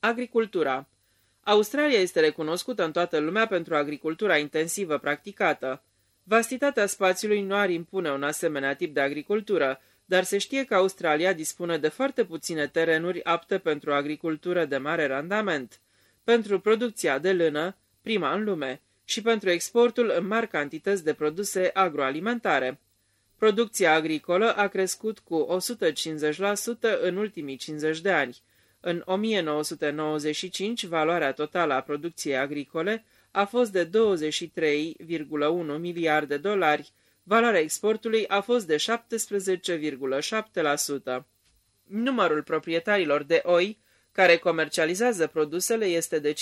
Agricultura Australia este recunoscută în toată lumea pentru agricultura intensivă practicată. Vastitatea spațiului nu ar impune un asemenea tip de agricultură, dar se știe că Australia dispune de foarte puține terenuri apte pentru agricultură de mare randament, pentru producția de lână, prima în lume, și pentru exportul în mari cantități de produse agroalimentare. Producția agricolă a crescut cu 150% în ultimii 50 de ani. În 1995, valoarea totală a producției agricole a fost de 23,1 miliarde de dolari, valoarea exportului a fost de 17,7%. Numărul proprietarilor de oi care comercializează produsele este de 53.000,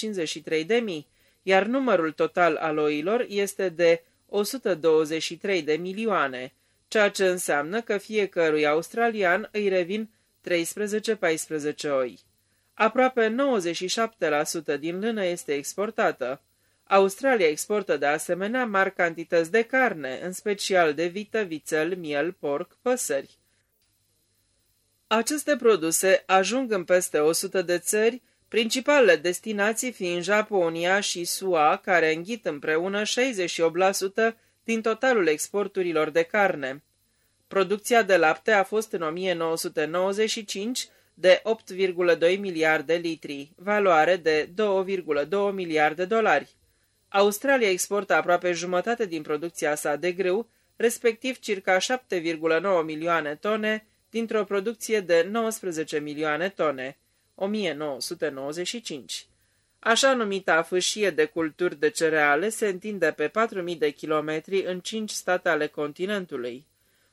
iar numărul total al oilor este de 123 de milioane, ceea ce înseamnă că fiecărui australian îi revin 13-14 oi. Aproape 97% din lână este exportată. Australia exportă de asemenea mari cantități de carne, în special de vită, vițel, miel, porc, păsări. Aceste produse ajung în peste 100 de țări, principalele destinații fiind Japonia și SUA, care înghit împreună 68% din totalul exporturilor de carne. Producția de lapte a fost în 1995 de 8,2 miliarde litri, valoare de 2,2 miliarde dolari. Australia exportă aproape jumătate din producția sa de grâu, respectiv circa 7,9 milioane tone, dintr-o producție de 19 milioane tone, 1995. Așa numita fâșie de culturi de cereale se întinde pe 4.000 de kilometri în 5 state ale continentului.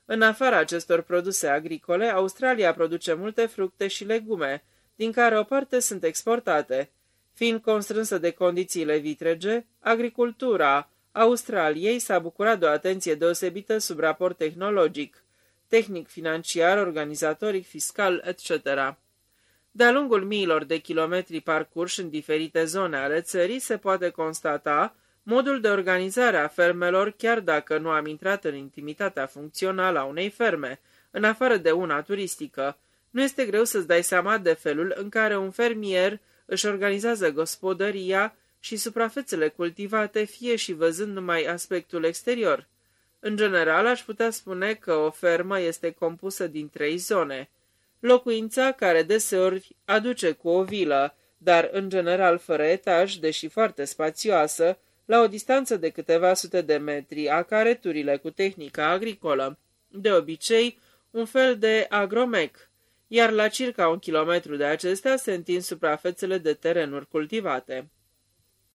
În afara acestor produse agricole, Australia produce multe fructe și legume, din care o parte sunt exportate. Fiind constrânsă de condițiile vitrege, agricultura Australiei s-a bucurat de o atenție deosebită sub raport tehnologic, tehnic, financiar, organizatoric, fiscal, etc. De-a lungul miilor de kilometri parcurși în diferite zone ale țării se poate constata modul de organizare a fermelor, chiar dacă nu am intrat în intimitatea funcțională a unei ferme, în afară de una turistică. Nu este greu să-ți dai seama de felul în care un fermier își organizează gospodăria și suprafețele cultivate, fie și văzând numai aspectul exterior. În general, aș putea spune că o fermă este compusă din trei zone. Locuința, care deseori aduce cu o vilă, dar în general fără etaj, deși foarte spațioasă, la o distanță de câteva sute de metri, a careturile cu tehnica agricolă, de obicei un fel de agromec, iar la circa un kilometru de acestea se întind suprafețele de terenuri cultivate.